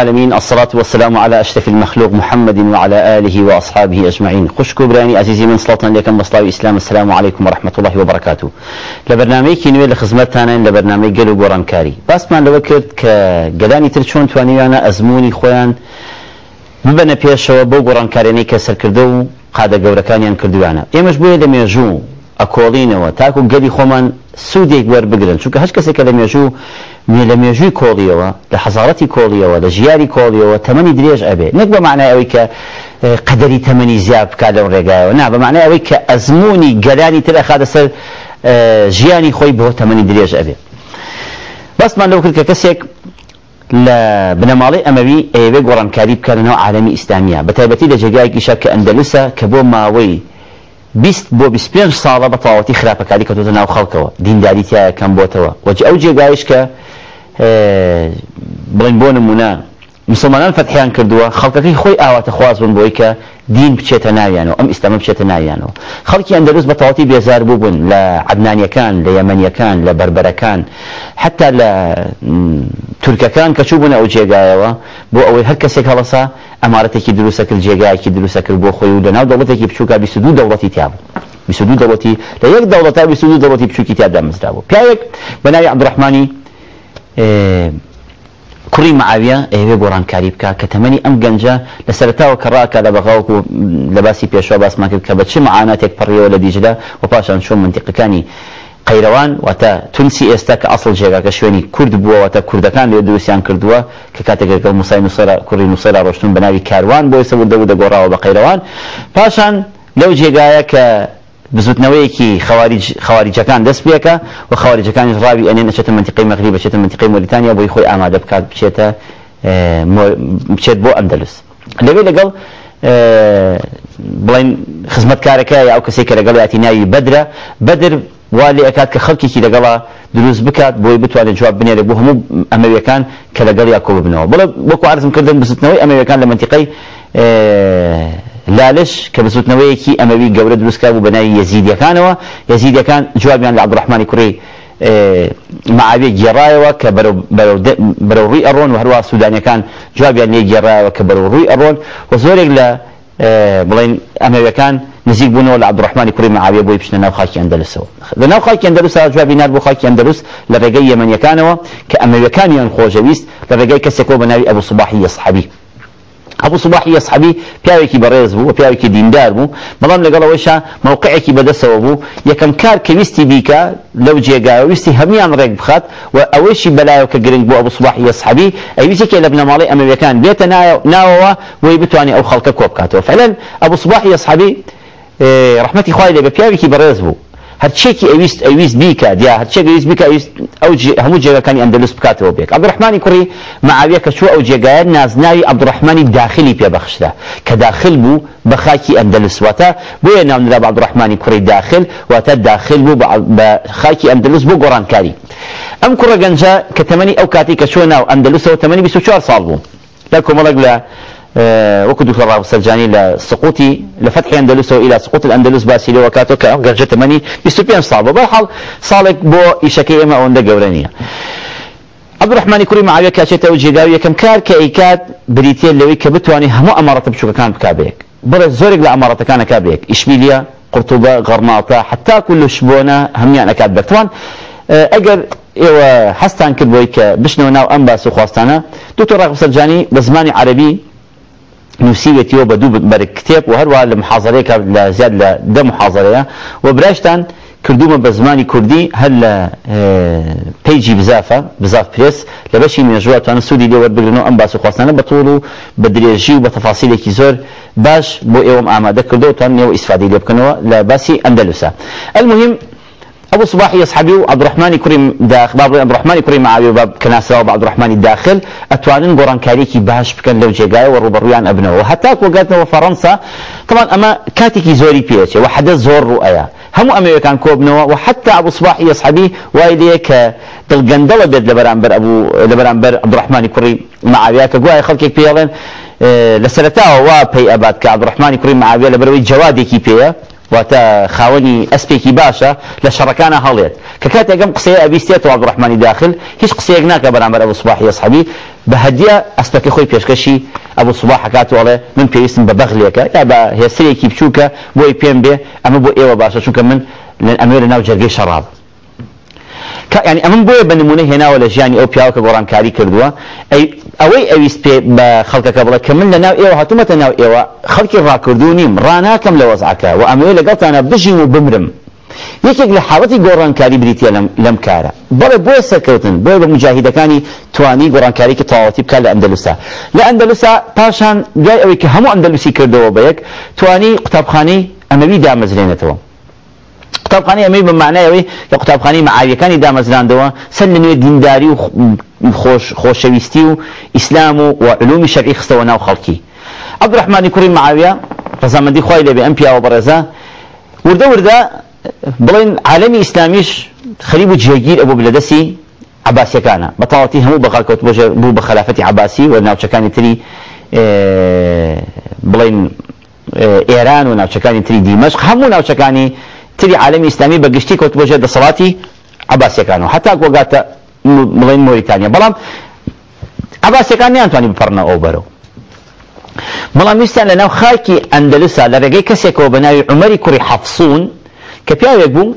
العالمين الصلاة والسلام على أشرف المخلوق محمد وعلى آله وأصحابه أجمعين. خشكو براني عزيزي من صلاة لكم بصلاة إسلام السلام عليكم ورحمة الله وبركاته. لبرنامج كينوي لخزمتنا لبرنامج قلو قران كاري بس ما لو كرت كقلاني ترشون توانيوانا أزموني خوان ببنە پێشەوە بۆ گۆڕانکارێنەی کە سەرکردە و قادە گەورەکانیان کردوانە. ئێمەش بۆیە لە مێژوو ئەکۆڵینەوە. تاکو گەلی خۆمان سوودێک وەربگرن چونکە هەچ کەسێک کە لە مێژوو لە مێژووی کۆڵیەوە لە حەزارەتی کۆڵیەوە لە ژیاری کۆڵیەوە تەمەنی درێژ ئەبێ. نەک بە معنای ئەوەی کە قەدەری تەمەنی زیاد بکات لەو ڕێگایەوە. نا بە معنای ئەوەی کە ئەزمموی گەلانی تر ئەخاتە سەر ژیانی خۆی بۆ تەمەنی درێژ ئەبێ. بەسمان لەو کرد کە کەسێک لە بنەماڵی ئەمەوی ئێوێ گۆڕانکاری بکەنەوە عالمی ئیسلامیە. بە تایبەتی لە جێگایەکیشە کە ئەندەلوسە کە بۆ ماوەی بیست بۆ 25 ساڵە بە تەواوەتی خراپەکاری کەوتۆتە ناو خەڵکەوە. دینداری تایە کەم بۆتەوە. وەجه ئەو جێگایش کە بڵین بۆ نمونە مسلمانان فتحیان کردووە خەڵکەکەی خۆی ئاواتە خواز بوون بۆی کە دین بچێتە ناویانەوە ئەم ئیسلامە بچێتە ناویانەوە خەڵکی ئەندەروس بە تەواتی بێزار بوو بوون لە عدنانیەکان لە یەمەنیەکان لە بربەرەکان. حتا لە تورکەکان کە چوو بوون ئەو جێگایەوە بۆ ئەوەی هەر کەسێک هەڵەسا ئەمارەتێکی دروستە کرد جێگایەکی دروستە کرد بۆ خۆی و لەناو دەوڵەتێکی بچووکە 22 دەوڵەتی تیابوو 22 دەوڵەتی لە یەک دەوڵەتا 22 دەوڵەتی بچووکی تیادا مزرا بوو. پیاوێک بە ناوی عبدڕحمانی کوڕی معاویە ئەوێ گۆڕانکاری بکە کە تەمەنی ئەم گەنجە لە سەرتاوە کە ڕاکە لە بەغاوکو لە باسی پێشوا باسمان کرد کە بە چه معاناتێک پڕیەوە لە دیجدا و پاشان چۆن منتیقەکانی قەیرەوان واتە تونسی ئێستا کە ئەسڵ جێگاکە شوێنی کورد بووەوەتە کوردەکان لێ دروستیان کردووە کە کاتێکەکە موسای نووسرا کوڕی نووسرا ڕۆشتون بە ناوی کاروان بۆی سەبوو دەبوو دەگۆڕاوە بە قەیرەوان. پاشان لەو جێگایە کە بزوتنەوەیەکی خەواریجەکان دەست پێەکە و خەواریجەکانی ڕاوی ئەنێ نەچێتە منتیقی مەغری بچێتە منتیقی مۆریتانیا بۆی خۆی ئامادە بکات بچێتە بچێت بۆ ئەندەلوس. لەوێ لەگەڵ بڵین خزمەتکارەکە ئەو کەسێک کە لەگەڵ یاتی ناوی بەدرە بەدر وا لێ ئەکات کە خەڵکێکی لەگەڵا دروست بکات بۆی بتوانێت جواب بنێرە بۆ هەموو ئەمەویەکان کە لەگەڵ یا کۆ ببنەوە بڵێ بۆکو عرزم کردن بزوتنەوەی ئەمەویەکان لە منتیقی لالش کە بزوتنەوەیەکی ئەمەوی گەورە دروستکە بوو بەناوی یەزیدیەکانەوە. یەزیدەکان جوابیان لە عبدڕحمانی کوڕی معاوێ گێڕایەوە کە بەرەو ڕووی ئەڕۆن و هەروە سوودانەکان جوابیان لێ گێڕایەوە کە بەرەو ڕووی ئەڕۆن. و زۆرێک لە بڵین ئەمەویەکان نزیک بوونەوە لە عبدڕحمانی کوڕی معاویە بۆی بچنە ناو خاکی ئەندەلسەوە لە ناو خاکی ئەندەلوس جوابی نار بۆ خاکی ئەندەلوس لە ڕێگەی یەمەنیەکانەوە کە ئەمەویەکانیان خۆشەویست لە ڕێگەی کەسێکەوە بە ناوی ئەبوو سوباحی یەسحەبی. ئەبوو سوباحی ئەسحەبی پیاوێکی بەڕێز بوو و پیاوێکی دیندار بوو بەڵام لەگەڵەوەیشا مووقعێکی بەدەستەوە بوو یەکەم کار کە ویستی بیکە لەو جێگایە ویستی هەمویان ڕێک بخات و ئەوەیشی بەلایەوە کە گرنگ بوو ئەبوو سوباحی ئەسحەبی ئەویستێکی لە بنەماڵی ئەمەویەکان بێتە ناوەوە بۆی بتوانێت ئەو خەڵکە کۆ بکاتەوە. فعلا ئەبوو سوباحی ئەسحەبی ڕحمەتی خوای لێ بە پیاوێکی بەڕێز بوو. هەرچێکی ئەویست ئەویست بیکە دیا هەرچێک ئەویست بیکە ئەو هەموو جێگەکانی ئەندەلوس بکاتەوە بێک. عبدڕحمانی کوڕی معاویە کە چوە ئەو جێگایە نازناوی عبدڕحمانی داخلی پێبەخشرا کە داخل بوو بە خاکی ئەندەلس واتە بۆیە ناونرا بە عبدڕحمانی کوڕی داخل واتە داخل بوو بە خاکی ئەندەلس بۆ گۆڕانکاری. ئەم کوڕە گەنجە کە تەمەنی ئەو کاتی کە چوە ناو ئەندەلوسەوە تەمەنی 24 ساڵ بوو. لە کۆمەڵک لە ڕاو سەرجانی لە سقوتی لە فتحی ئەندەلوسەوە إلى سقوط ئەم گەنجە تەمەنی 25 ساڵ بە بەحاڵ ساڵێک بۆ ئیشەکەی ئێمە ئەوەندە گەورە نییە عبدڕحمانی کوڕی معاویە کاچێتەوە جێگاوی یەکەم کار کە ئەیکات بریتە لەوەی کە بتوانانی هەموو ئەمارەتە بچووکەکان بکابێک بڕە زۆرێک لە ئەمارەتەکانەکە بێک ئیشمیلیا قرتوبە غەرماتە حتا لشبۆنە هەمیان ئەکات بەتوان ئەگەر ئێوە هەستان کرد بۆی کە بشنەوە ناو ئەم باس و خواستانە دکتۆر ڕاغب سەرجانی بە زمانی عربی نووسیوێتیەوە بە دوو بەر و هەروە لە محازەرێکە لە زیاد لە محازەرەیە و براشتان کردومە بە زمانی کوردی هەر پیجی بزافە بزاف پرس لە بەشی مێژواتوانە سوودی لێ وەربگرنەوە ئەم باس و خواستانە بە تۆڵ و بە درێژی و بە تەفاسیلێکی باش بۆ ئێوەم ئامادە کردەوەتان نێوە ئیسفادی لێ بکەنەوە لە باسی المهم أبو صباح يصحبي عبد الرحمن كريم داخل باب عبد الرحمن كريم معاويه باب كناسه عبد الرحمن الداخل أتوانن قران كاريكي باش بكن لو جيغاي وروبرويان أبنه. وحتى وقالتنا فرنسا. طبعا أما كاتيكي زوري بيتش وحدا زور رؤيا. هم أمريكان كوبنوا وحتى أبو صباح يصحبي وايليك دڵگەندەوە بێت لە بەرامبەر ئەبوو لە بەرامبەر عبدڕحمانی کوڕی معاویا کە گوای خەڵکێک پێڵێن لە سەرتاوە وا پێی ئەبات کە عبدڕحمانی کوڕی معاویە لە بەرەوەی جوادێکی پێەیە واتە خاوەنی ئەسپێکی باشە لە شەڕەکانە هەڵێت کە کاتێکم قسەیە ئەبیستێتەوە عبدڕحمانی داخل هیچ قسەیەک ناکە بەرامبەر ئەبوو سوباحی ئەسحەبی بە هەدیە ئەسپەکە خۆی پێشکەشی ئەبوو سوباح حکاتوەڵێ من پێویستم بە بەغلێکە یا بە هێسرێکی بچووکە بۆی پێم بێ ئەمە بۆ ئێوە باشە چونکە من ئەمێ لە ناو جەرگەی شەڕاب ینی ئەمن بۆیە بە نمونە هێناوە لە ژیانی ئەو پیاوەکە گۆڕانکاری کردووە. ئەوەی ئەویست پێ بە خەڵکەکە بڵێ کە من لە ناو ئێوە هاتوومەتە ناو ئێوە خەڵکی ڕاکردو نیم ڕناکەم لە وەزعکە و ئەمەوێ لەگەڵتانە بژین و بمرم. یەکێک لە حاڵەتی گۆڕانکاری بریتە لەم کارە. بەڵێ بۆیە سەرکەوتن بۆیە بە مجاهیدەکانی توانی گۆڕانکاریکی تەواوەتی بکات لە ئەندەلوسا. لە ئەندەلوسا پاشان دوای ئەوەی کە هەموو ئەندەلوسی کردەوە بە یەک توانی قوتابخانەی ئەمەوی دامەزرێنێتەوە. قوتابخانەی ئەمەی بە معنایەوەی کە قوتابخانەی مەعاویەکانی دامەزراندەوە سەر لە نوێ دینداری و خۆشەویستی و ئیسلام و علومی شەرعی خستەوە ناو خەڵکی عەبدوڕەحمانی کوڕی مەعاویە ڕەزامەندی خۆی لەبێ ئەم پیاوە بەڕێزە وردە وردە بڵێن عالمی ئیسلامیش خەریب و جێگیر ئەبوو لە دەستی عباسیەکانە بەتاوەتی هەموو بەقاکەوت بوو بە خلافەتی عباسی و ناوچەکانی تری بڵێن ئێران و ناوچەکانی تری دیمەشق هەموو ناوچەکانی تری عالمی ئیسلامی بەگشتی کەوت بۆژێ دەسەڵاتی عباسیەکان و حتا گۆگاتە بڵێن مۆریتانیا بەڵام عباسیەکان نیانتوانی بپەڕنە ئەو بەرەو بەڵام ویستیان لە ناو خاکی ئەندەلوسا لە ڕێگەی کەسێکەوە بە ناوی عمەری کوڕی حەفسون کە پیاوێک بوو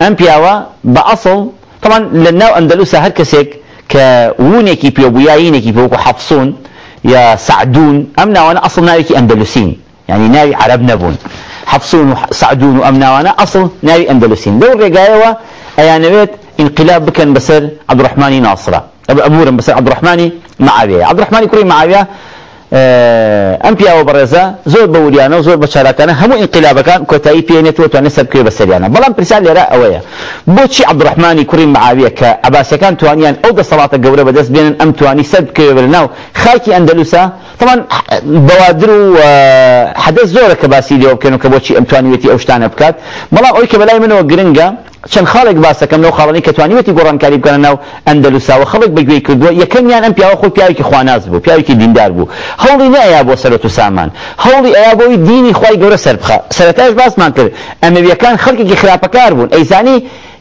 ئەم پیاوە بە ئەسڵ طبعا لە ناو ئەندەلوسا هەر کەسێک کە وونێکی پێ بوو یاینێکی پێ وەکو حەفسون یا سعدون. ئەم ناوانە ئەسڵ ناوێکی ئەندەلوسین يعني ناوي عرب نبون. حفصون وسعدون وأم ناوانا أصل ناوي أندلسين. دور رقايوة أيانويت انقلاب بكن بسر عبد الرحمن ناصرة. أبورا بسر عبد الرحمن معاوية. عبد الرحمن كريم معاوية ئەم پیاوە بەڕێزە زۆر بە وریانە زۆر بە چالاکانە هەموو ئینقلابەکان کۆتایی پێێنێتەوە توانێت سەرکوێ بە سەریانە. بەڵام پرسیان لێرە ئەوەیە بۆچی عبدڕحمانی کوڕی معاویە کە عباسەکان توانیان ئەو دەسەڵاتە گەورە بەدەست بێنن ئەم توانی سەر بکەوێ بە ناو خاکی ئەندەلوسا طبعا بەوادر و حدث زۆرە کە باسی لێوە بکەن و کە بۆچی ئەم توانیوێتی ئەو شتانە بکات. بەڵام ئەوی کە بەلای منەوە گرنگە چەند خاڵێک باسەکەم لەو خاڵنی کە توانیوەتی گۆڕانکاری بکەن ناو ئەندەلوساوە خەڵک بەگوێی کردووە. یەکەمیان ئەم پیاوە خۆی پیاوێکی خواناز بوو پیاوێکی دیندار بوو. هەوڵی نەیا بۆ سەرەت و سامان. هەوڵی ئەیا بۆی دینی خی گەورە سەربخە سەرەتاش باسمان کرد. ئەمەویەکان خەڵکێکی خراپەکار بوون. ئەیزانی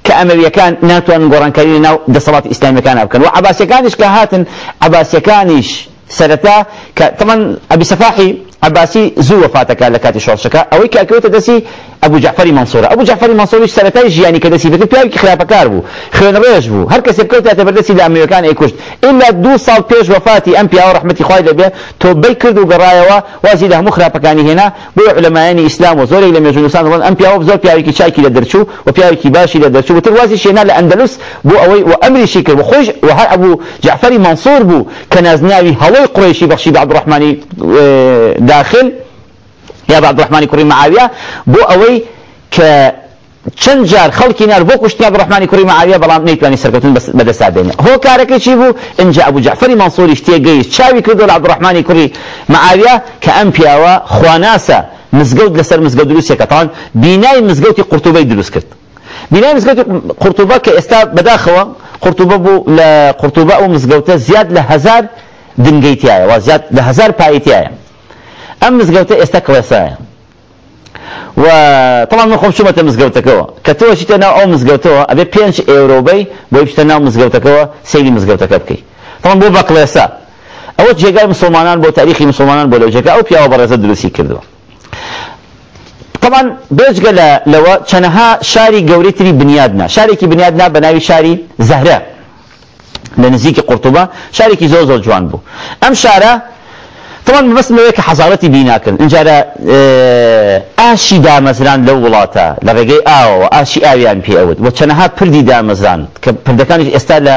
کە ئەمەویەکان ناتوانن گۆڕانکاری لە ناو دەسەڵات ئیسلامیەکان بکەن. و عباسیەکانیش کە هاتن عباسیەکانیش سەرەتا کە تەمان ئەبی سەفاحی عباسی زوو وفاتەکە لە کاتی شۆڕشەکە ئەوەی کاکەوێتە دەستی ئەبوو جعفەری منسوورە ئەبوو جعفەری منسووری سەرەتای ژیانی کە دەستی بکرد پیاوێکی خراپەکار بوو. خوێن ڕێژ بوو. هەر کەسێک بکەوتاتە بەردەستی لە ئەمەویەکان ئەیکوشت ئللا دوو ساڵ پێش وفاتی ئەم پیاوە ڕەحمەتی خوای دەبێ تۆبەی کرد و گەڕایەوە وازی لە هەموو خراپەکانی هێنا بۆ علەمایانی ئیسلام و زۆرێک لە مێژونوسان دەڵێن ئەم پیاوە زۆر پیاوێکی چاکی لە دەرچوو و پیاوێکی باشی لە دەرچوو. وتر وازی شێنا لە ئەندەلوس بۆ ئەوەی و ئەمریشی کرد. خۆش و هەر ئەبوو جعفەری منسوور بوو کە داخل. یا بە عبدڕحمانی کوڕی معاویە بۆ ئەوەی کە چەند جار خەڵکی نار بۆ کوشتی عبدڕحمانی کوڕی معاویە بەڵام نەیتوانی سەرکەوتن بەدەستا بێنێ. هۆ کارەکەی چی بوو؟ ئەنجا ئەبوو جعفەری مەنسووری تێگەیشت چاوی کردو لە عبدڕحمانی کوڕی معاویە کە ئەم پیاوە خواناسە مزگەوت لەسەر مزگەوت دروستێکەتان بینای مزگەوتی قورتوبەی دروست کرد. بینای مزگەوتی قورتوبە کە ئێستا بەداخەوە قورتوبە بوو لە قورتوبە ئەو مزگەوتە زیاد لە هەزار دنگەی تایە و زیاد تایە ئەم مزگەوتە ئێستا کڵێسایە و طبعا من خۆم چوومەتە مزگەوتەکەەوە. کە تۆ چیتە ناو ئەو مزگەوتەوە ئەبێ پێنج ئێوروبەی بۆی بچتە ناو مزگەوتەکەەوە سەیری مزگەوتەکە بکەیت طبعا بۆ بە کڵێسا ئەوە جێگای مسلمانان بۆ تاریخی مسلمانان بۆ لەو جێگا ئەو پیاوە بەڕێزە دروستی کردووە. طبعا بێجگە لەوە چەنەها شاری گەوری تری بنیادنا. شارێکی بنیادنا بە ناوی شاری زەهرە. لە نزیکی قورتوبە شارێکی زۆر زۆر جوان بوو. ئەم شارە طبعا بس لەوەیە کە حەزارەتی بیناکردن اینجارە ئاشی دامەزران لەو وڵاتە لە ڕێگەی ئاوەوە ئاشی ئاویان پێوت وە چەنەها پردی دامەزران کە پردەکانی ئێستا لە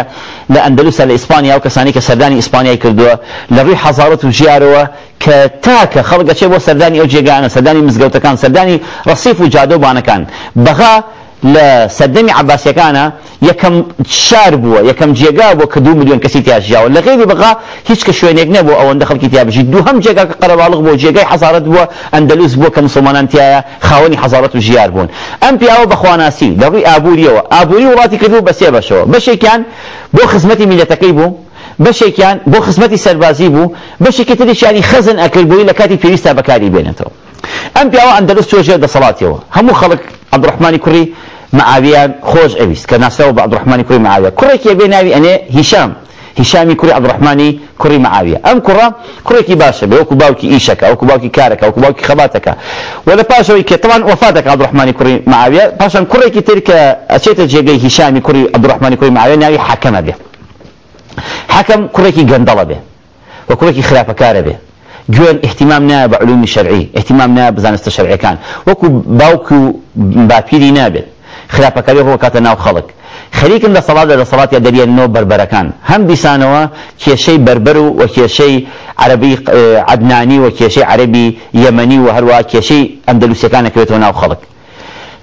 لە ئەندەلوسە لە ئیسپانیا و کەسانی کە سەردانی ئیسپانیای کردووە لە ڕووی حەزارەت و ژیارەوە کە تاکە خەڵگەچێ بۆ سەردانی ئەو جێگانە سەردانی مزگەوتەکان سەردانی ڕسیف و جادۆبانەکان بەغدا لە سەردەمی عباسیەکانە یەکەم شار بووە یەکەم جێگا بۆ کە دو میلیۆن کەسی تیاژیاوە لە غێری بەغدا هیچ کە شوێنێک نەبوو ئەوەندە خەڵکی تیابژی دوو هەم جێگا کە قەرەباڵغ بۆ جێگای حەزارەت بووە ئەندەلوس بووە کە مسلمانان تایە خاوەنی حەزارەت و ژیار بوون ئەم پیاوە بەخواناسی لەڕووی ئابوووریەوە ئابووری وڵاتی کردو بە سێ بەشەوە بەشێکیان بۆ خزمەتی میلەتەکەی بوو بەشێکیان بۆ خزمەتی سەربازی بوو بەشێکی تریشیانی خەزن ئەکرد بووی لە کاتی پێویستە بەکاری بێنێتەوە ئەم پیاوە ئەندەلوس تۆژێ دەسەڵاتیەوە هەموو خەڵک عبدڕحمانی کوڕی معاویان خۆش ئەویست کە ناسراوە بە عبدڕحمانی کوڕی معاویە کوڕێکی بێ ناوی ئەنێ هیشام هیشامی کوڕی عبدڕحمانی کوڕی معاویە ئەم کوڕە کوڕێکی باشە بێ وەکو باوکی ئیشەکە وەکو باوکی کارەکە وەکو باوکی خەباتەکە و لە پاشەوەی کە تەوان وفاتەکە عبدڕحمانی کوڕی معاویە پاشان کوڕێکی تر کە ئەچێتە جێگەی هیشامی کوڕی عبدڕحمانی کوڕی معاویە ناوی حەکەمە بێ حەکەم کوڕێکی گەندەڵە بێ و کوڕێکی خراپەکارە بێ گوێن احتیمام نایە بە علومی شەرعی احتیمام نایە بزانستە شەرعەکان وەکو باوکو و باپیری نابێت خراپەکاری ڕۆکاتە ناو خەڵک. خەریکن لە سەڵات لە سەڵات یا دەریێنەوە بربەرەکان. هەم دیسانەوە کێشەی بربەر و وە کێشەی عربی عدنانی و کێشەی عربی یەمەنی و هەروە کێشەی ئەندەلوسیەکانەکەوێتەوە ناو خەڵک.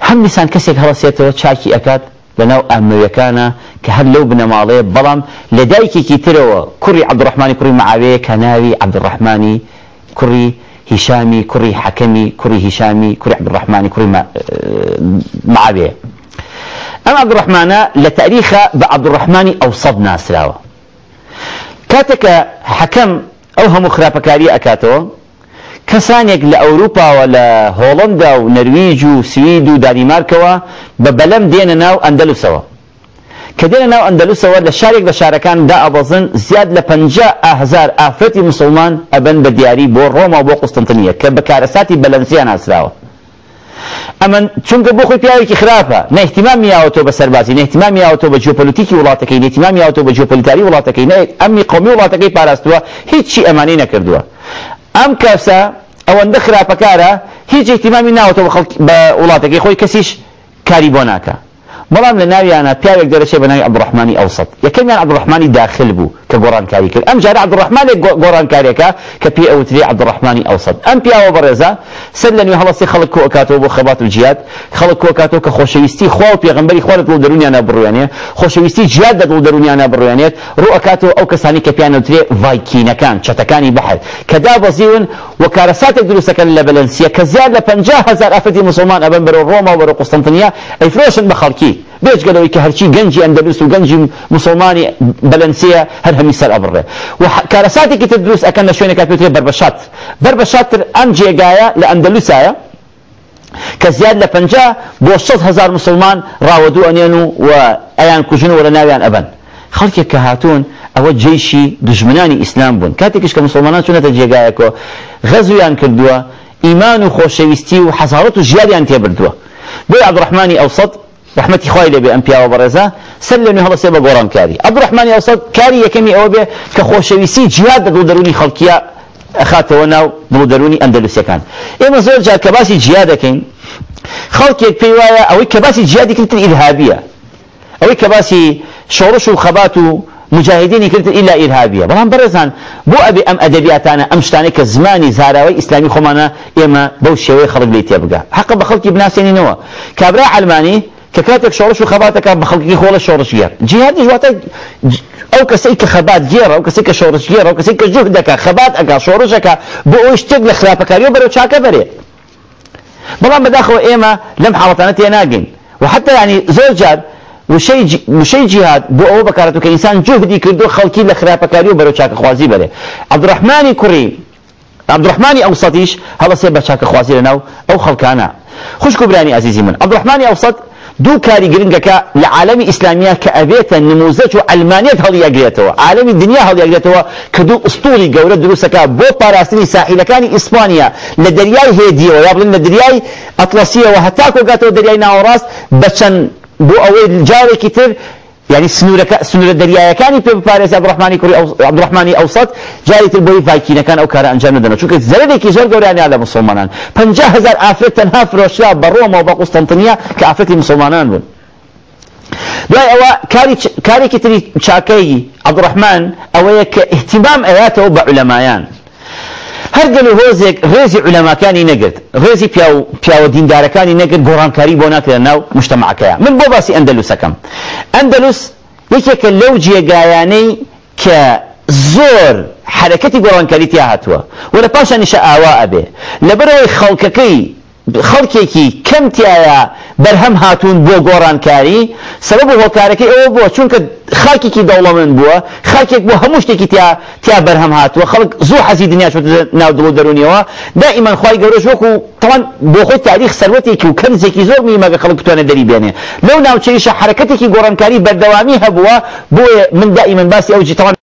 هەم دیسان کەسێک هەڵەسێتەوە چاکی ئەکات لەناو ئەمەویەکانە کە هەر لەو بنەماڵەیە بەڵام لە دایکێکی ترەوە کوڕی عبدڕحمانی کوڕی معاوەیە کە ناوی عبدڕحمانی کوڕی هیشامی کوڕی حەکەمی کوڕی هیشامی کوڕی عبدڕحمانی کوڕی معاوەیە ئەم عبدڕحمانە لە تاریخە بە عبدڕحمانی ئەوسەد ناسراوە. کاتێکە حەکەم ئەو هەموو خراپەکاری ئەکاتەوە کەسانێک لە ئەوروپاوە لە هۆڵندا و نەرویج و سوید و دانیمارکەوە بە بەلەم دێنە ناو ئەندەلوسەوە. کە دێنە ناو ئەندەلوسەوە لە شارێک لە شارەکاندا ئەبەزن زیاد لە هزار ئافرەتی مسلمان ئەبەن بە دیاری بۆ ڕۆما بۆ قوستنتنیە کە بە کارەساتی بەلەنسیان ناسراوە. ئەمە چونکە بۆ خۆی پیاوێکی خراپە نە احتیمام میاوەتەوە بە سەربازی نە احتیمام میاوەتەوە بە جیۆپۆلیتیکی وڵاتەکەی نە احتیمام میاوەتەوە بە جیۆپۆلیتاری وڵاتەکەی نە ئەمنی قومی وڵاتەکەی پاراستووە هیچی ئەمانەی نەکردووە. ئەم کەسە ئەوەندە خراپەکارە هیچ احتیمامی ناوەتەوە بە وڵاتەکەی خۆی کەسیش کاری بۆ ناکە. بەڵام لە ناویانە پیاوێک دەرەچێ بە ناوی عبدڕحمانی ئەوسەد یەکەمیان عبدڕحمانی داخل بوو کە گۆڕانکاری کرد ئەم جارە عبدڕحمانێک گۆڕانکارێکە کە پێ ئەوتری عبدڕحمانی ئەوسەد ئەم پیاوە بەڕێزە سەر لە نوێ هەڵستی خەڵک کۆکاتەوە بۆ خەبات و جیاد خەڵک کۆکاتەوە کە خۆشەویستی خوا و پێغمبەری خوا دڵ دەرونیانە بڕوێنێ خۆشەویستی جیاد دڵ دەرونیانە بڕوێنێت ڕوو ئەکاتەوە ئەو کەسانی کە پیانەوترێ ڤایکینەکان چەتەکانی بەحر کە دابەزیون و کارەساتێک دروستەکەن لە بەلەنسیە کە زیاد لە 50 هزار ئافرەتی مسلمان ئەبن بەرەو و بەرەو قوستنتنیا ئەیفرۆشن بە بێجگەلەوەی کە هەرچی گەنجی ئەندەلوس و گەنجی مسلمانی بەلەنسیە هەر هەمی سەر ئەبڕێ و کارەساتێکی تر دروست ئەەکەن لە شوێنێکا پێوترێ بربەشات بربەشاتتر ئەم جێگایە لە ئەندەلوسایە کە زیاد لە پەنجا بۆ شەد هزار مسلمان ڕاوەدوو ئەنێن و ئەیان کوژن و لە ناویان ئەبەن خەڵکێک کە هاتوون ئەوە جێشی دژمنانی ئیسلام بوون کاتێکش کە مسلمانان چونەتە جێگایەکەوە غەزویان کردووە ئیمان و خۆشەویستی و حەزارەت و ژیاریان تێبردووە رحمەتی خوای لێبێ ئەم پیاوە بەڕێزە. سەر لە نوێ هەڵەسێ بە گۆڕانکاری عبدڕحمانی ئەوسەد کاری یەکەمی ئەوە بێ کە خۆشەویستی جیاد دڵ دەرونی خەڵکیە ئەخاتەوە ناو دڵ دەرونی ئەندەلوسیەکان. ئێمە زۆر جار کە باسی جیاد دەکەین. خەڵکێک پێی وایە ئەوەی کە باسی جیادی کردن ئیرهابیە. ئەوەی کە باسی شۆڕش و خەبات و مجاهدینی کرد ئیلا ئیرهابیە. بەڵام بەڕێزان بۆ ئەبێ ئەم ئەدەبیاتانە ئەم شتانەی کە زمانی زاراوەی ئیسلامی خۆمانە ئێمە بەو علمانی کە کاتێک شۆڕش و خەباتەکە بە خەڵکی خۆڵە شۆڕش گێر جیهادی ژواتە ئەو کەسەی کە خەبات گێڕ ئەو کەسی کە شۆڕش گێڕ ئەو کەسی کە جوه دەکە خەبات ئەگا شۆڕژەکە بۆ ئەوی شتێک لە خراپەکاری و بەرەو چاکە بەرێ بەڵام بەداخەوە ئێمە لەم حاڵەتانە تێ ناگەین و حتى ینی زۆر جار وشەی جیهاد بۆ ئەوە بەکارەوە کە ئینسان جوهدی کردو خەڵکی لە خراپەکاری و بەرەو چاکەخوازی بەرێ عبدڕحمانی کوڕی عبدڕحمانی ئەوسەتیش هەڵەسێ بە چاکەخوازی لەناو ئەو خەڵکانە خوشک و برانی عزیزی من. عبدڕحمانی ئەوسەت دوو کاری گرنگەکە لە عالمی ئیسلامیە کە ئەبێتە نموزەج و ئەلمانیت هەڵیەگرێتەوە عالمی دنیا هەڵیەگرێتەوە کە دوو ئوستوری گەورە دروستەکە بۆ پاراستنی ساحیلەکانی ئیسپانیا لە دەریای هێدیەوە یا بڵین لە دریای ئەتلەسیەوە هەتا کۆگاتەوە دەریای ناوەڕاست بە چەند بۆ ئەوەی جارێکی تر یعنی سنوورەکە سنوورە دەریایەکانی پێ بپارێز عبدڕحمانی کوڕی عبدڕحمانی ئەوسەد جاری تر بۆی ڤایکینەکان ئەو کارە ئەنجام نەدەن چونکە زەرێکی زۆر گەوریانیا لە مسلمانان. پەنجا هزار ئافرەت تەنها فرۆشرا بە ڕۆمەوە بە قوستەنتنیا کە ئافرەتی مسلمانان بوون. دوای ئەوە کارێکی تری چاکەی عبدڕحمان ئەوەیە کە احتیمام ئەواتەوە بە هەر گەل هۆزێک ڕێزی علەماکانی نەگرت. ڕێزی پیاوە دیندارەکانی نەگرت گۆڕانکاری بۆ ناکرێت ناو مشتەماعەکەیە من بۆ باسی ئەندەلوسەکەم. ئەندەلوس یەکێکە لەو جێگایانەی کە زۆر حرەکەتی گۆڕانکاری تیا هاتووە. و لە پاشانیشە ئاوا ئەبێ. لەبەرەوەی خەڵکەکەی خەڵکێکی کەم تایە بەرهەم هاتوون بۆ گۆڕانکاری. سەبەب هۆکارەکەی ئەوە بووە چونکە خاکێکی دەوڵەمەند بووە خاکێک بۆ هەموو شتێکی تیا تیا بەرهەم هاتووە. خەڵک زوو حەزی دنیا چۆتە ناو دڵ دەرونیەوە. دائیمان خی گەورەش وەکو تەوان بۆ خۆی تاریخ سەروەتێکی و کەنزێکی زۆر میمەگە خەڵک بتوانە دەری بێنێ. لەو ناوچەیشە حرەکەتێکی گۆڕانکاری بەردەوامی هەبووە بۆیە من دائیمەن باسی ئەوجی تەوان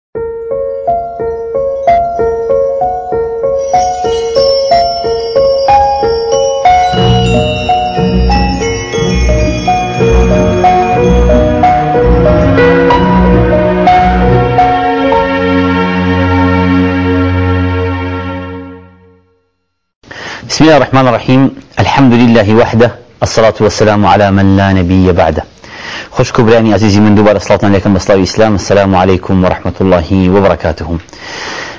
بسم الله الرحمن الرحيم. الحمد لله وحده الصلاة والسلام على من لا نبي بعده. خوش كبراني عزيزي من دوبار صلاة عليكم بصلاة الإسلام السلام عليكم ورحمة الله وبركاته.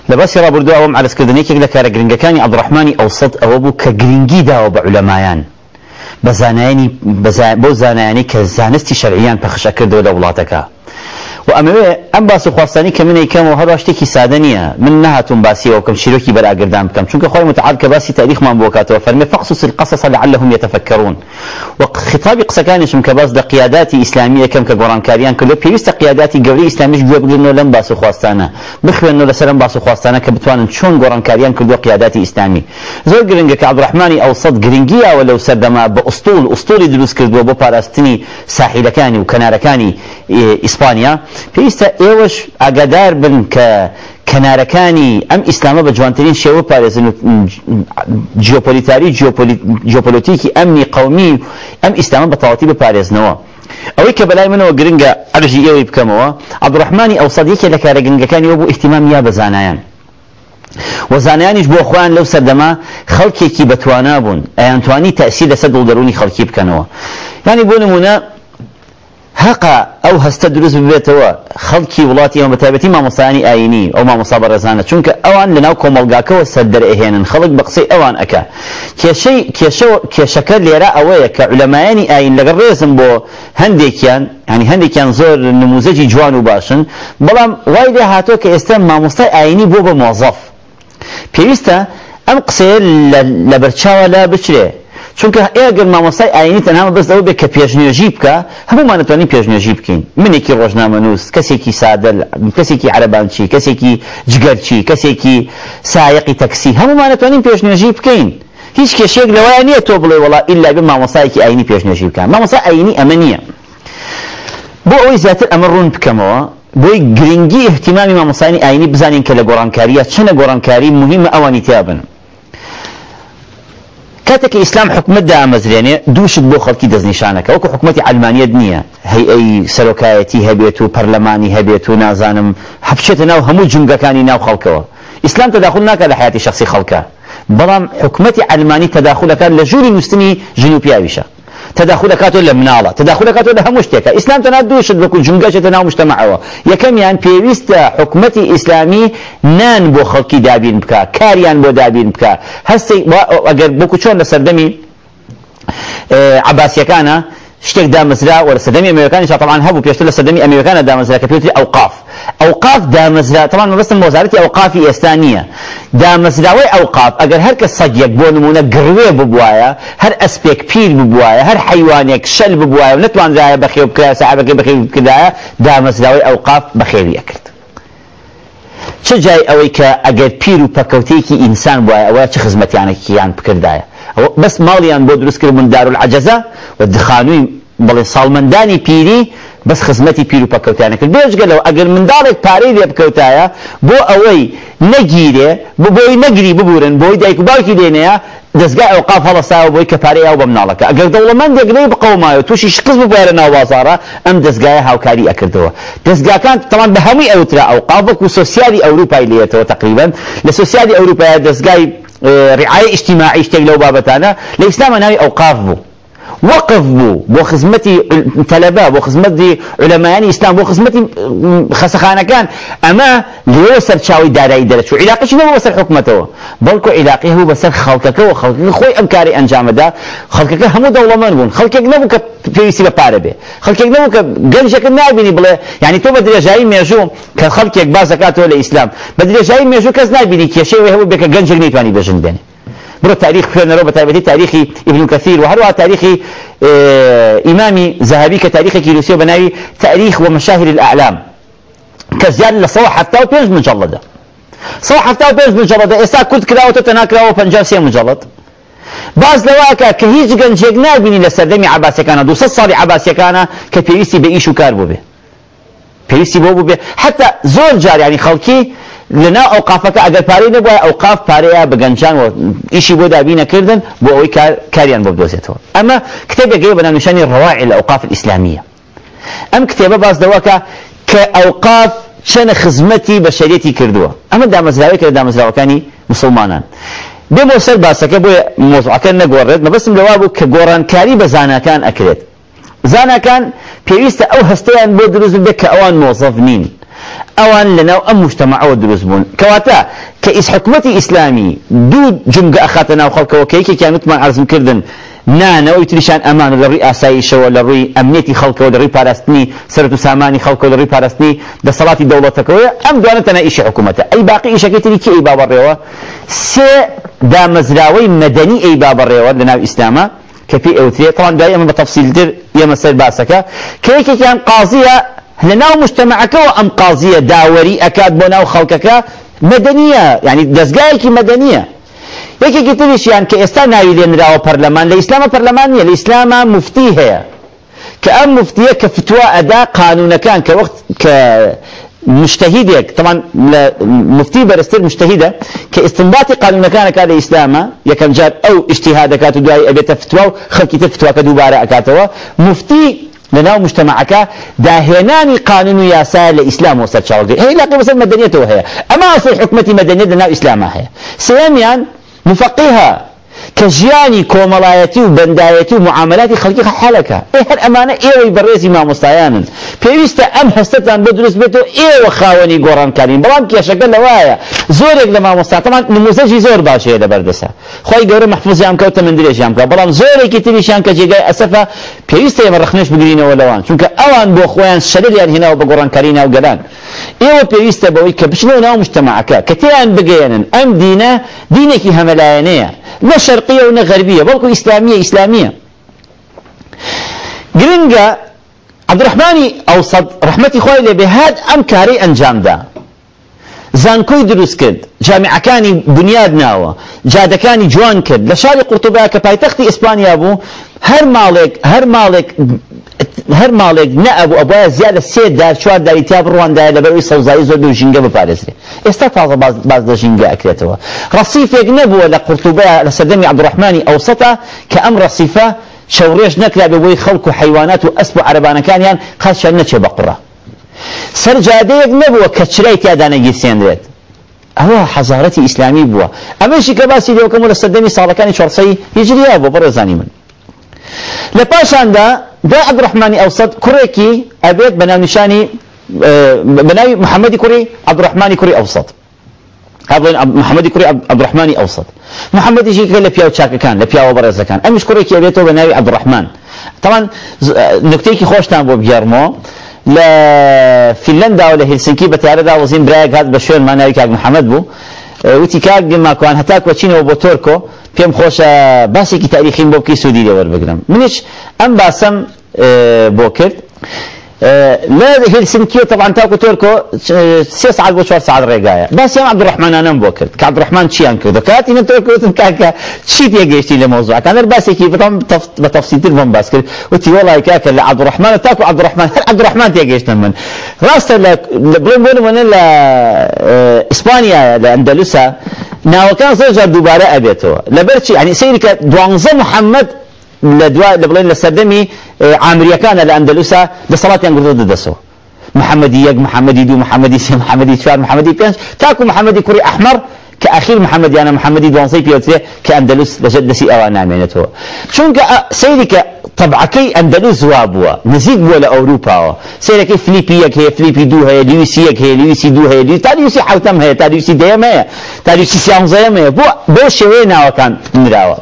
لباس يرى بردو أوم على سكردنيك لك رجرنجكاني عبد الرحمن أوسط أوبو كجرنجي دا وبعلمايان بزاناني بو زاناني كزانستي شرعيان بخش أكردو دولاتك و ئەمەوێ ئەم باس خواستانی کە منی کەمەوە هەروە شتێکی سادە نییە. من نهاتون باسیەوە کەم شیرۆکی بەراگردان بکەم. چونکە خۆی متعاد کە باسی تاریخمان بۆ کاتەوە فەرمێ فەقصص القصص لعلهم يتفكرون. وخطابی قسەکانیشم کە باس لە قیاداتی ئیسلامی یەکەم کە گۆڕانکاریان کردو پێویستە قیاداتی گەوری ئیسلامیش گوێ بگرنەوە لەم باس خواستانە. بخوێنەوە لەسەر ئەم باس خواستانە کە بتوانن چۆن گۆڕانکاریان کردو قیاداتی ئیسلامی. زۆر گرنگە کە عبدڕحمانی ئەوسەد گرنگیەوە لەو سەردەما بە ئوستول ئوستولی دروست کردووە بۆ پاراستنی ساحیلەکانی و کەنارەکانی ئیسپانیا. پێویستە ئێوەش ئاگادار بن کە کەنارەکانی ئەم ئیسلامە بە جوانترین شێوە پارێزن جیۆپۆلیتاری جیۆپۆلۆتیکی ئەمنی قومی ئەم ئیسلامە بە تەواتی بپارێزنەوە. ئەوەی کە بەلای منەوە گرنگە ئەرژی ئێوەی بکەمەوە عبدڕحمانی ئەو سەدیکێ لە کارە گرنگەکانی وە بوو ئیحتیمام یا بەزانایان وەزانیانیش بۆ خۆیان لەو سەردەما خەڵکێکی بەتوانا بوون ئەیانتوانی تەسی لەسەر دڵدەرونی خەڵکی بکەنەوە. ینی بۆ نمونە هەقا ئەو هەستە دروست ببێتەوە خەڵکی وڵاتی ئەمە بەتابەتی مامۆسانی ئاینی ئەو مامۆسا بەڕێزانە چونکە ئەوان لەناو کۆمەلگاکەوە سەر دەرئهێنن. خەڵک بە قسەی ئەوان ئەکە کێشەی کێشەکە لێرە ئەوەیە کە علەمایانی ئاین لەگەڵ ڕێزم بۆ هەندێکیان ینی هەندێکیان زۆر نموزەجی جوان و باشن. بەڵام وای لێ هاتۆ کە ئێستا مامۆستای ئاینی بۆ بە مۆزەف. پێویستە ئەم قسەیە لە بەرچاوە لا بچرێ. چونکە ئێگەر مامۆسای ئاینی تەنها بەس ئەوە بێت کە پێشنێژی بکە هەمومان دەتوانین پێشنێژی بکەین. منێکی ڕۆژنامە نووس کەسێکی سادە کەسێکی عەرەبانچی کەسێکی جگەرچی کەسێکی سایقی تەکسی هەمومان دەتوانین پێشنێژی بکەین. هیچ کێشێک لەوەیە نییە تۆ بڵێ وڵا ئیلا بێ مامۆسایەکی ئاینی پێشنێژی بکەن مامۆسا ئاینی ئەمە نییە. بۆ ئەوەی زیاتر ئەمە ڕوون بکەمەوە بۆی گرنگی احتیمامی مامۆسانی ئاینی بزانین کە لە گۆڕانکاریە چنە گۆڕانکاری مهمە ئەوانی تیابن کاتێکی ئیسلام حکومت دامەزرێنێ دووشت بۆ خەڵکی دەستنیشانەکە. وەکو حکوومەتی ئەلمانیت نییە. هەیئەی سەرۆکایەتی هەبێت و پەرلەمانی هەبێت و نازانم هەبچێتە ناو هەموو جنگەکانی ناو خەڵکەوە. ئیسلام تەداخل ناکات لە حیاتی شخصی خەڵکە. بەڵام حکوومەتی ئەلمانی تەداخلەکان لە ژووری نووسنی ژن تداخل كاتو لمناڵە تداخل كاتو لە هەموو شتێکە. ئیسلام تەنا دووشت بکو جنگەشێتە ناو مشتەمەعەوە یەکەمیان پێویستە حکوومەتی ئیسلامی نان بۆ خەڵکی دابین بکە کاریان بۆ دابین بکە. هەستی ئەگەر بکو چۆن لە سەردەمی عباسیەکانە شتێک دامەزرا وە لە سەدەمی ئەمریکانی طبعا هەبوو پێشتر لە سەدەمی ئەمریکانە دامەزرا کە پێوتری ئەوقاف. ئەوقاف دامەزرا طبعا مەبەستم وەزارەتی ئەوقافی ئێستا نییە. دامەزراوەی ئەوقاف ئەگەر هەر کە سەگێک بۆ نمونە گڕوێ ببوایە هەر ئەسپێک پیر ببوایە هەر حیوانێک شەل ببوایە و نتوانرایە بەخێو بکرا سەحابەکەی بەخێو بکردایە دامەزراوەی ئەوقاف بەخێویە کرد چ جای ئەوەی کە ئەگەر پیر و پەکەوتێکی ئینسان بواە ئەوە چه خزمەتیانێکیان بکردایە بەس ماڵیان بۆ دروست کرد من دارالعەجەزە و دخانووی بڵێ ساڵمەندانی پیری بەس خزمەتی پیر و پەکەوتیانە کرد. بێژگەلەوە ئەگەر منداڵێک پارەی لێ بکەوتایە بۆ ئەوەی نەگیرێ بۆی نەگری ببورن بۆی دایک و باوکی دێنەیە دەستگای ئەوقاف هەڵەساوە بۆی کە پارەی ئەو بە مناڵەکە ئەگەر دەوڵەمەندێک لێ بقەومایە تووشی شقز ببوایە ناو بازارە ئەم دەستگایە هاوکاری ئەکردەوە. دەستگاکان تەمان بە هەمووی ئەوترا ئەوقاف وەکو سۆسیالی ئەوروپای لێتەوە تقریبا. لە سۆسیالی ئەوروپای دەستگای ڕعای اجتماعی شتێک لەو بابەتانە لە ئیسلامە ناوی ئەوقاف بوو. وقف بوو بۆ خزمەتی تەلەبە بۆ خزمەتی علەمایانی ئیسلام بۆ خزمەتی خەسەخانەکان ئەمە لێوە سەر چاوی دارایی دەرەچوو عیلاقیش نەبوو بەسەر حکومەتەوە بەڵکو عیلاقی هەبوو بەسەر خەڵکەکەەوە خەڵکی خۆی ئەم کاری ئەنجامەدا خەڵکەکە هەموو دەوڵەمەند بوون خەڵکێک نەبوو کە پێویستی بە پارە بێ خەڵکێک نەبوو کە گەنجەکە نابینی بڵێ یعنی تۆ بە درێژایی مێژوو کە خەڵکێک باز دەکاتەوە لە ئیسلام بە درێژایی مێژوو کەس نابینی کێشەوەی هەبوو بێ کە گەنجێک نەیتوانی بەژن بێنێ برو تاريخ خوێنەرەوە بە تایبەتی تاریخی ابن كثير وهروها تاريخي آه إمامي ذهبي كتاريخ كيلوسيو بناوي تاريخ ومشاهر الأعلام. كزيان لصوح حتى وبيج مجلدة. صوح حتى وبيج مجلدة. إسا كنت كراوة تناكراوة فنجاسية مجلد باز لەواکە کە هیچ گەنجێک نبینی لە سەردەمی عباسەکانە دو ساڵی عباسیەکانە کە پێویستی بە ئیش و کار بوو بێ پێویستی بۆ بوو بێ حتا زۆر جار ینی خەڵکی لەنا ئەوقافەکە ئەگەر پارەی نەبووە ئەوقاف پارەیە بە گەنجان و ئیشی بۆ دابینەکردن بۆ ئەوەی کاریان بۆ بدۆزێتەوە ئەمە کتێبێک بە ناونیشانی ڕواعی لە ئەوقاف ئیسلامیە ئەم کتێبە باز دەوەکە کە ئەوقاف چەنە خزمەتی بە شەریەتی کردووە ئەمە دامەزراوی کە دامەزراوەکانی مسلمانان. بێمە سەر باسەکە بۆ مۆزعەکە نەگۆڕێت مەبەستم لەوا بوو کە گۆڕانکاری بە زانەکان ئەکرێت زانەکان پێویستە ئەو هەستەیان بۆ دروست بێت کە ئەوان مۆزەف نین. ئەوان لەناو ئەم مجتمعەوە دروست بوون کەواتە کە ئیس حکوومەتی ئیسلامی دوو جمگە ئەخاتە ناو خەڵکەوە کە یەکێکیان وتمان عەرزم کردن نانەوەی تریشان ئەمان لە ڕووی ئاساییشەوە لە ڕووی ئەمنێتی خەڵکەوە لە ڕووی پاراستنی سەرەت و سامانی خەڵکەوە لە ڕووی پاراستنی دەسەڵاتی دەوڵەتەکەوە ئەم دوانە تەنە ئیشی حکوومەتە ئەی باقی ئیشەکەی تری کی ئەی بابەڕێەوە سێ دامەزراوەی مەدەنی ئەی بابەڕێەوە لە ناو ئیسلامە کە پێی ئەوترێت طبعا ئەمە بە تەفسیلتر ئێمە سەر باسەکە کە یەکێکیان قازیە لە ناو مجتمعەکەەوە ئەم قازیە داوەری ئەکات بۆ ناو خەڵکەکە مەدەنیە ینی دەستگایەکی مەدەنیە یەکێکی تریشیان کە ئێستا ناوی لێنراوە پەرلەمان لە ئیسلامە پەرلەمان نیە لە ئیسلامە مفتی هەیە کە ئەم مفتیە کە فتووە ئەدا قانونەکان کە وەخت کە مجتهدێک طبعا مفتی بەرزتر مجتهدە کە ئستنباطی قانونەکانەکە لە ئیسلامە یەکەم جار ئەو اجتهادەکات و دوای ئەبێتە فتووە لەناو مجتمعەکە داهێنانی قانون و یاسا لە ئیسلام و سەرچاوەگرێت هەیە لاقی بەسەر مەدەنیێتەوە هەیە ئەمە ئەسڵ حکومەتی مەدەنیێت لەناو ئیسلامە هەیە سێمیان مفقیها کە ژیانی کۆمەڵایەتی و بەندایەتی و معاملاتی خەڵکی حالەکە ئێ هەر ئەمانە ئێوەی بەڕێزی مامۆستایانن پێویستە ئەم هەستتان بە دروست بێتەوە ئێوە خاوەنی گۆڕانکارین بەڵام کێشەکە لەوایە زۆرێک لە مامۆستاتەمان نموزەژی زۆر باشەیە لە بەردەسە خۆی گەورە مەحفوظیان کەوتە من درێژیان بکە بەڵام زۆرێکی تریشیان کە جێگای ئەسەفە پێویستە ئێمە ڕخنش بگرینەوە لەوان چونکە ئەوان بۆ خۆیان شەدەریان هێناوە بە گۆڕانکاری ناو گەلان ئێوە پێویستە بەوەی کە بچنەوە ناو مجتمعەکە کە تیان بگەێنن ئەم دینە دینێکی هەمەلایەنەیە نە شەرقیە و نە غەربیە بەڵکو ئیسلامیە ئیسلامیە. گرنگە عبدڕحمانی ئەوسەد ڕحمەتی خۆی لێ بێ هاد ئەم کارەی ئەنجامدا. زانکۆی دروست کرد جامعەکانی بنیاد ناوە جادەکانی جوان کرد لە شاری قورتوبا کە پایتەختی ئیسپانیا بوو هەر ماڵێک هەر ماڵێک هەر ماڵێک نەبوو ئەبە زیاد لە سێ دار چوار داری تا بڕواندای لە بەروی سەوزایی زۆر و ژینگە بپارێزرێ. ئێستا تازە باز لە ژینگە ئەکرێتەوە. ڕەسیفێک نەبووە لە قورتوبە لە سەردەمی عبدڕحمانی ئەوسەتا کە ئەم ڕەسیفە شەوڕێژ نەکرا بە بۆی خەڵک و حیوانات و ئەسب و عەرەبانەکانیان قەچیان نەچێ بە قوڕە سەرجادەیەک نەبووە کە چرای تیادا نەگیرسێنرێت ئەوە حەزارەتی ئیسلامی بووە. ئەمەشی کە باسی لێوکەم لە سەردەمی ساڵەکانی چۆرسەی هیجریە بۆ بەڕێزانی من. لە پاشاندا دا عبدڕحمانی ئەوسەد کوڕێکی ئەبێت بە ناونیشانی بناوی محەممەدی کوڕی عبدڕحمانی کوڕی ئەوسەد محەممەدی کوڕی عبدڕحمانی ئەوسەد محەممەدیشی کە لە پیاو چاکەکان لە پیاوە بەڕێزەکان ئەمیش کوڕێکی ئەبێتەوە بە ناوی عبدڕحمان طبعا نکتەیەکی خۆشتان بۆ بگەڕمەوە لە فیلەندا و لە هلسنکی بە تارەدا وەزین برایەک هات بە شوێن ماناوی کاک محەممەد بوو. وتی کاک ماکوان هەتا کۆچینەوە بۆ پێم خۆشە باسێکی تاریخیم بۆ بکەی سوودی لێوەربگرم منیش ئەم باسم بۆ کرد. لا هلسنكي طبعا تاكو توركو سي ساعات بو چوار ساعات رێگایە باسی عبد الرحمن کرد. کە عبدڕحمان چیان کرد؟ کاتی من تۆکەوتم کاکە چی تێگەشتی لە مۆزوع؟ کانەر باسێکی بەڵام بە تەفسیلتر بۆم باس کرد. وتی وڵای کاکە لە عبدڕحمان تاکو عبدڕحمان هەر عبدڕحمان تێگەشتم من. ڕاستە لە بڵێن بۆن منە لە ئیسپانیا لە ئەندەلوسا ناوەکان زۆر جار دووبارە ئەبێتەوە. لەبەرچی ینی سەیری کە دوانزە محەممەد لە دوای لە بڵێن لە سەردەمی عامریەکانە لە ئەندەلوسا دەسەڵاتیان گرتە دەدەسەوە. محەممەدی یەک محەممەدی دوو محەممەدی سێ محەممەدی چوار محەممەدی پێنج تاکو محەممەدی کوڕی ئەحمەر کە ئەخیر محەممەدیانە محەممەدی دوانسەی پێوترێ کە ئەندەلوس لەژەت دەسی طبعەکەی ئەندەلوس وا بووە نزیک بووە لە ئەوروپاوە سیرەکەی فلیپی یەک هەیە فلیپی دوو هەیە لیویسی یەک هەیە لیویسی دوو هەیە لیویسی حوتەم هەیە تا لیویسی دەیەم هەیە تا لیویسی سیانزەیەم هەیە بۆ بۆ شێوەیە ناوەکان نراوە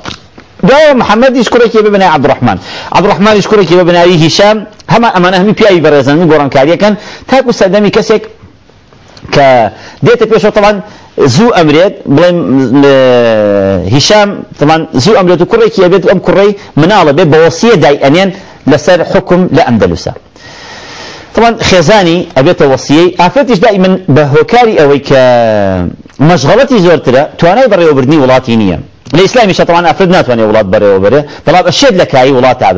دوای محەممەد کوڕێکی ببنای عبدڕحمان عبدڕحمانی کوڕێکی ببناوی هیشام هەمە ئەمانە هەمی پیاوی بەڕێزاننی گۆڕانکاریەکەن تاکو سەردەمی کەسێک کە دێتە پێشەوە تەوان زوو ئەمرێت بڵێم هیشام تەمان زوو ئەمرێت و کوڕێکی ئەبێت ئەم کوڕی مناڵە بێ بە وەسیە دای ئەنێن لەسەر حکم لە ئەندەلوسە طبعا خێزانی ئەبێتە وەسیەی ئافرەتیش دائما بە هۆکاری ئەوەی کە مەشغەڵەتی زۆرترە توانای بەڕێوەبردننی وڵاتی ئیسلامی شەتەوان ئافرەت ناتوانێت وڵات بەڕێوەبەرێ بەڵام ئەشێت لە کایی وڵات تا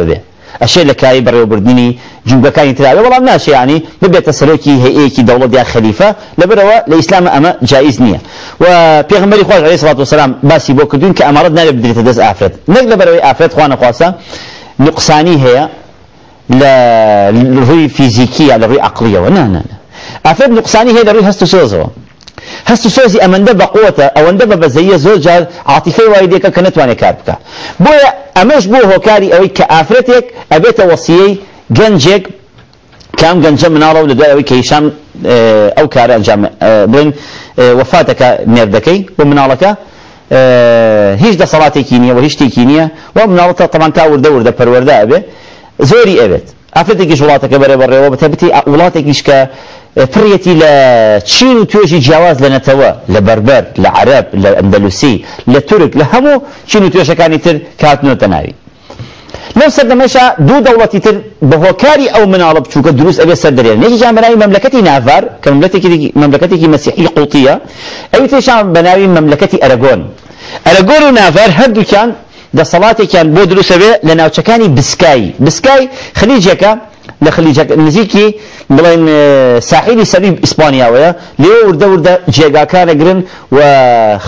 ئەشێ لە کاری بەڕێوەبردننی جنگەکانی تراوێ بەڵام ناشیانی ببێتە سەرۆکی هەیەکی دەوڵەت یا خەلیفە لەبەرەوە لە ئیسلام ئەمە جایز نییە و پێغمبەری خۆش علیه الصلاة والسلام باسی بۆ کردوین کە ئەمارەت نابێت بدرێتە دەست ئافرەت نەک لەبەرەوەی ئافرەت خوا نەخواسە نقصانی هەیە لە ڕووی فیزیکی یا لە ڕووی عقلیەوە نه ئافرەت نقصانی هەیە لە ڕووی هەست و سۆزەوە هەست و سۆزی ئەمەندە بەقوتە ئەوەندە بە بەزەیە زۆر جار عاتیفەی وای دێکە کە نتوانێت کار بکە. بۆیە ئەمەش بۆ هۆکاری ئەوەی کە ئافرەتێک ئەبێتە وەسیەی گەنجێک کام گەنجە مناڵە و لە دوای ئەوەی کە هیشام ئەو کارە ئەنجام بڵێن وەفاتەکە نێردەکەی بۆ مناڵەکە هیچ دەسەڵاتێکی نییە و هیچ شتێکی نییە و مناڵەتە تەمان تا وردە وردە پەروەەردە ئەبێ زۆری ئەبێت. ئافرەتێکیش وڵاتەکە بەرە بەڕێوە بەتەبتی وڵاتێکیش کە پڕەتی لە چین و توێژی جیاواز لە نەتەوە لە بربەر لە عرب لە ئەندەلوسی لە تورک لە هەموو چین و توێشەکانی تر کاتنەوەتە ناوی لەو سەردەمەشە دوو دەوڵەتی تر بە هۆکاری ئەو مناڵە بچووکە دروست ئەبێ سەردەرێن یەکی جان بەناوی مەملەکەتی ناڤار کە مەملەکەتێکی مەسیحی قوڵتیە ئەوی تێشان بەناوی مەملەکەتی ئەرەگۆن ئەرەگۆن و ناڤار هەردووکیان دەسەڵاتێکیان بۆ دروستەوێ لە ناوچەکانی بسکای بسکای خلیجێکە لە خلیجەکە نزیکی بڵێن ساحیلی سەری ئیسپانیاوەیە لێ وردە وردە جێگاکانە گرن و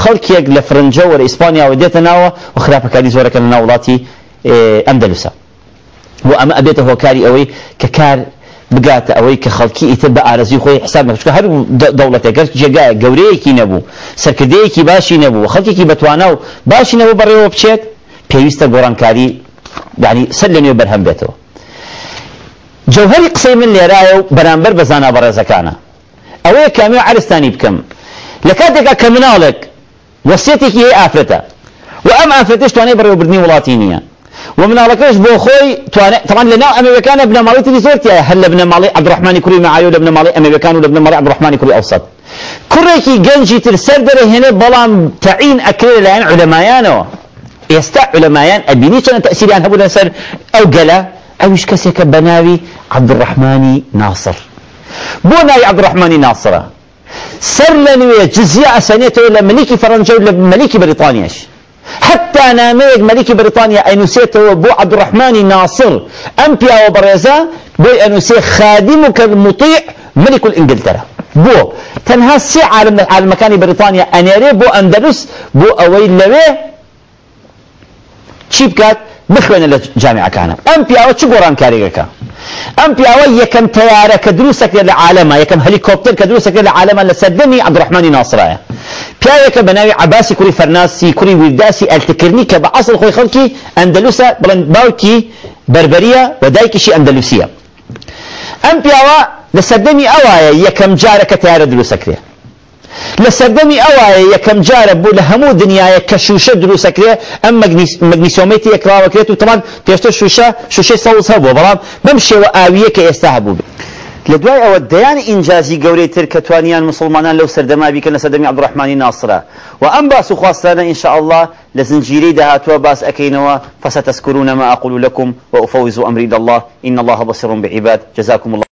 خەڵکێک لە فرنجە وەرە ئیسپانیاوە دێتە ناوە و خراپەکانی زۆرەکە لە ناوڵاتی ئەندەلوسە و ئەمە ئەبێتە هۆکاری ئەوەی کە کار بگاتە ئەوەی کە خەڵکی ئیتر بە ئارەزی خۆی حساب نەکە هەر دەوڵەتێکەر جێگایە گەورەیەکی نەبوو سەرکردەیەکی باشی نەبوو خەڵکێکی بەتوانە و باشی نەبوو بەڕێوە بچێت پێویستە گۆڕانکاری ینی سەر لە نوێ بەرهەم بێتەوە. جەوهری قسەی من لێرایە و بەرامبەر بە زانا بەڕێزەکانە ئەوەیە کامی عرستانی بکەم لە کاتێکا کە مناڵێک وەسیەتێکی هەیە ئافرەتە و ئەم ئافرەتش توانێت بەڕێوەبردننی وڵاتی نییە و مناڵەکەش بۆ خۆی طبعا لەناو ئەمریکانە بنەماڵی تری زۆرتیە هەر لە بنەماڵی عبدڕحمانی کوڕی معایۆ لە بنەماڵی ئەمریکان و لە بنەماڵی عبدڕحمانی کوڕی ئەوسەد کوڕێکی گەنجی تر سەر دەرەهێنێ بەڵام تەعین ئەکرێ لەلایەن علەمایانەوە ئێستا علەمایان ئەبینی چەند تەسیریان هەبوو لەسەر ئەویش کەسێکە بە ناوی عبدڕحمانی ناصر. بۆ ناوی عبدڕحمانی ناصرە سەر لە نوێ جزیە ئەسەنێتەوە لە ملیکی فەڕەنجە و لە ملیکی بریتانیاش حتى نامەیەک مەلیکی ئەنووسێتەوە بۆ عبدڕحمانی ناصر. ئەم پیاوە بەڕێزە بۆی ئەنووسێ خادمك المطيع ملك الإنجلترا. بۆ تەنها سێ عالم عالمەکانی بریتانیا ئەنێرێ بۆ ئەندەلوس بۆ ئەوەی لەوێ چی بخوێنە لە جامعەکانە. ئەم پیاوە چ گۆڕانکاریەکە ئەم پیاوە یەکەم تیارە کە دروستەکرێت لە عالەمە یەکەم هەلیکۆپتەر کە دروستەکرێت لە عالەمە لە سەردەمی عەبدوڕەحمانی ناسرایە پیاوێکە بە ناوی عباسی کوڕی فەرناسی کوڕی ویرداسی ئەلتکردنی کە بە ئەسڵ خۆی خەڵکی ئەندەلوسە بڵێن باوکی بربەریە و دایکیشی ئەندەلوسیە. ئەم پیاوە لە سەردەمی ئەوایە یەکەم جارە کە تیارە دروستەکرێت لە سەردەمی ئەوایە یەکەم جارە بوو لە هەموو دنیاە کە شوشە دروستەکرێ ئەم مەگنیسیۆمەتی یەکراوەکرێت و تەمان پێشتر شوشە شوشەی سەوز هەبوو. بەڵام بەم شێوە ئاویە کە ئێستا هەبوو لە دوای ئەوە دەیان ئینجازی گەورەی تر کە توانیان مسلمانان لەو سەردەما بیکەن لە سەردەمی عبدڕحمانی ناسرە و ئەم باس و خواستانە ئینشاء الله لە زنجیرەی داهاتوە باس ئەەکەینەوە فستذكرون ما أقول لكم وأفوز أمري إلى الله. إن الله بصير بعباد. جزاكم الله